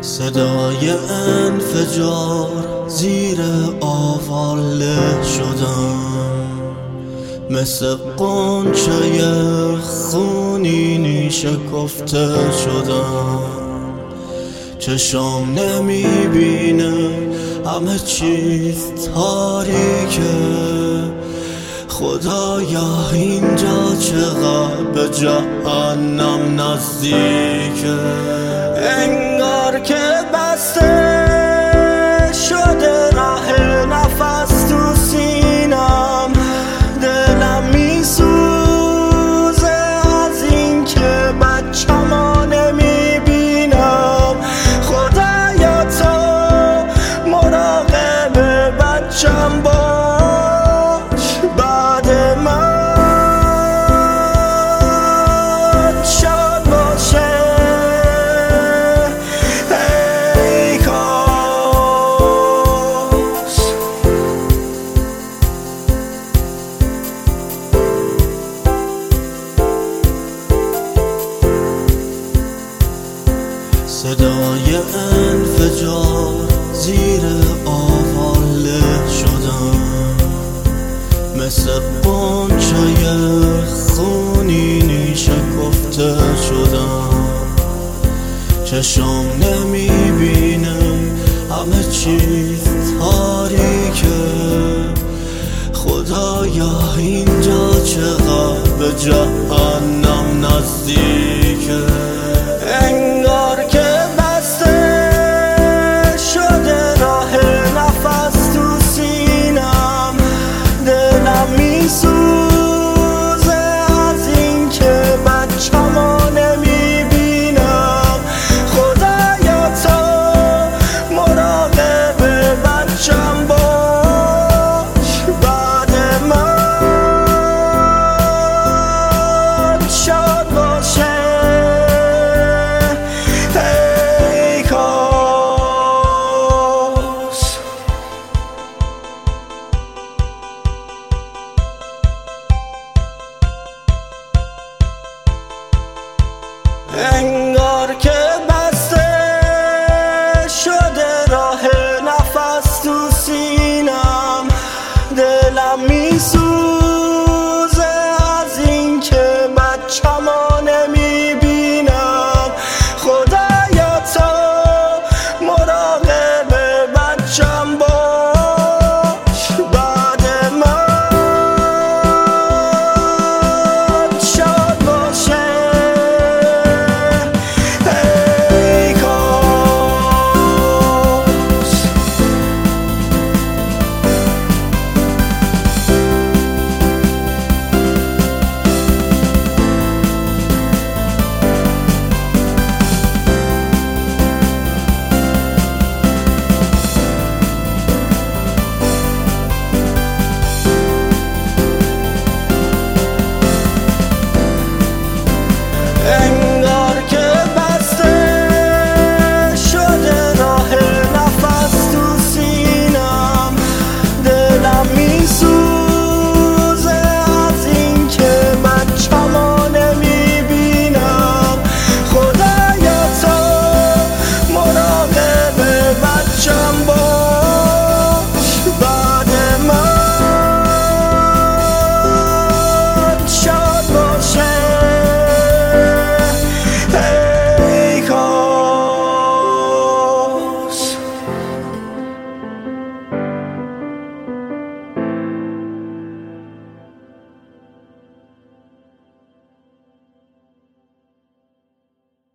صدای انفجار زیر آواله شدم. مثل قنچه خونینی شکفته شدم. چشام نمی‌بینه همه چیز تاریکه. خدایا اینجا چقدر به جهنم نزدیکه؟ صدای انفجار زیر آواله شدم. مثل قنچه خونینی شکفته شدم. چشم نمی‌بینه همه چیز تاریکه خدایا اینجا چقدر به جهنم نزدیکه isso anh